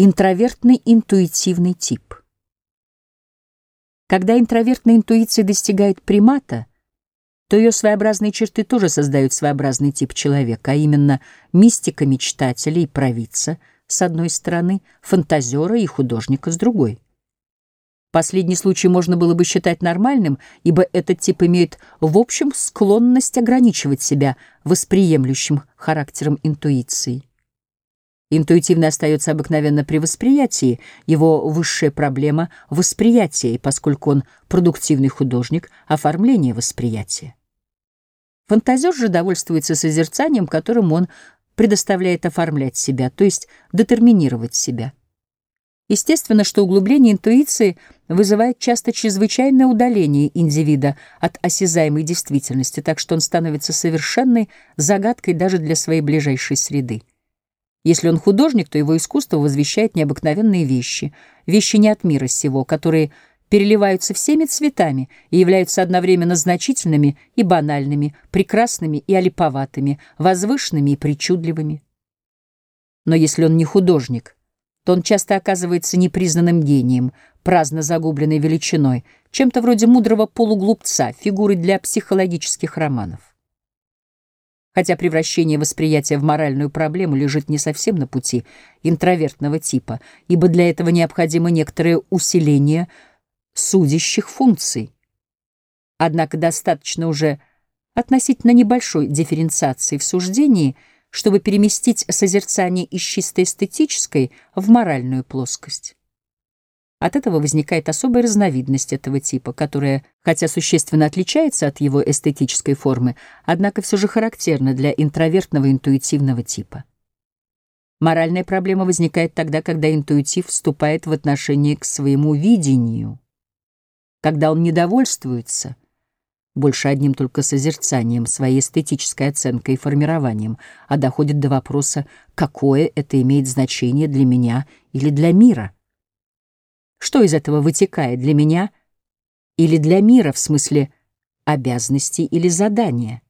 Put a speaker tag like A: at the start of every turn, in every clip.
A: Интровертный интуитивный тип. Когда интровертная интуиция достигает примата, то ее своеобразные черты тоже создают своеобразный тип человека, а именно мистика мечтателя и провидца с одной стороны, фантазера и художника с другой. Последний случай можно было бы считать нормальным, ибо этот тип имеет в общем склонность ограничивать себя восприемлющим характером интуиции. Интуитивно остается обыкновенно при восприятии, его высшая проблема — восприятие, и поскольку он продуктивный художник, оформление восприятия. Фантазер же довольствуется созерцанием, которым он предоставляет оформлять себя, то есть детерминировать себя. Естественно, что углубление интуиции вызывает часто чрезвычайное удаление индивида от осязаемой действительности, так что он становится совершенной загадкой даже для своей ближайшей среды. Если он художник, то его искусство возвещает необыкновенные вещи, вещи не от мира сего, которые переливаются всеми цветами и являются одновременно значительными и банальными, прекрасными и олиповатыми, возвышенными и причудливыми. Но если он не художник, то он часто оказывается непризнанным гением, праздно загубленной величиной, чем-то вроде мудрого полуглупца, фигурой для психологических романов хотя превращение восприятия в моральную проблему лежит не совсем на пути интровертного типа, ибо для этого необходимо некоторое усиление судящих функций. Однако достаточно уже относительно небольшой дифференциации в суждении, чтобы переместить созерцание из чисто эстетической в моральную плоскость. От этого возникает особая разновидность этого типа, которая, хотя существенно отличается от его эстетической формы, однако все же характерна для интровертного интуитивного типа. Моральная проблема возникает тогда, когда интуитив вступает в отношение к своему видению, когда он недовольствуется больше одним только созерцанием, своей эстетической оценкой и формированием, а доходит до вопроса, какое это имеет значение для меня или для мира — что из этого вытекает для меня или для мира в смысле обязанности или задания?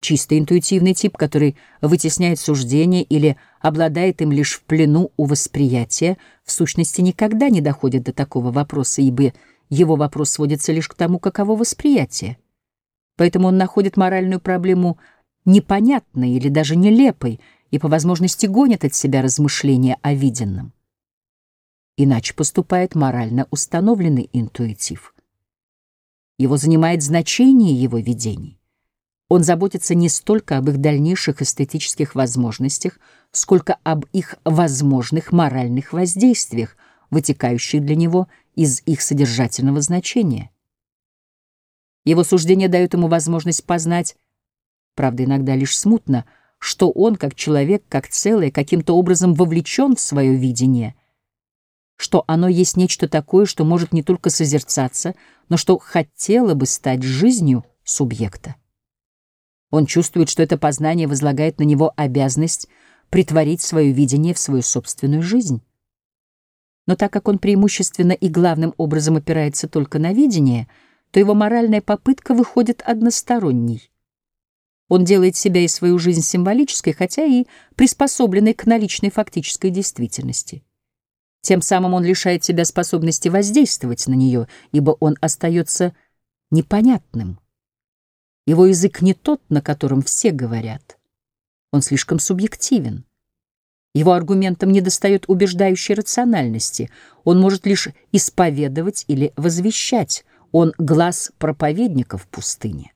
A: Чисто интуитивный тип, который вытесняет суждение или обладает им лишь в плену у восприятия, в сущности никогда не доходит до такого вопроса, ибо его вопрос сводится лишь к тому, каково восприятие. Поэтому он находит моральную проблему непонятной или даже нелепой и по возможности гонит от себя размышления о виденном. Иначе поступает морально установленный интуитив. Его занимает значение его видений. Он заботится не столько об их дальнейших эстетических возможностях, сколько об их возможных моральных воздействиях, вытекающих для него из их содержательного значения. Его суждения дают ему возможность познать, правда, иногда лишь смутно, что он, как человек, как целое, каким-то образом вовлечен в свое видение — что оно есть нечто такое, что может не только созерцаться, но что хотело бы стать жизнью субъекта. Он чувствует, что это познание возлагает на него обязанность притворить свое видение в свою собственную жизнь. Но так как он преимущественно и главным образом опирается только на видение, то его моральная попытка выходит односторонней. Он делает себя и свою жизнь символической, хотя и приспособленной к наличной фактической действительности. Тем самым он лишает себя способности воздействовать на нее, ибо он остается непонятным. Его язык не тот, на котором все говорят. Он слишком субъективен. Его аргументам недостает убеждающей рациональности. Он может лишь исповедовать или возвещать. Он глаз проповедника в пустыне.